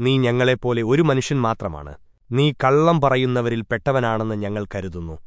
നീ ഞങ്ങളെപ്പോലെ ഒരു മനുഷ്യൻ മാത്രമാണ്. നീ കള്ളം പറയുന്നവരിൽ പെട്ടവനാണെന്ന് ഞങ്ങൾ കരുതുന്നു.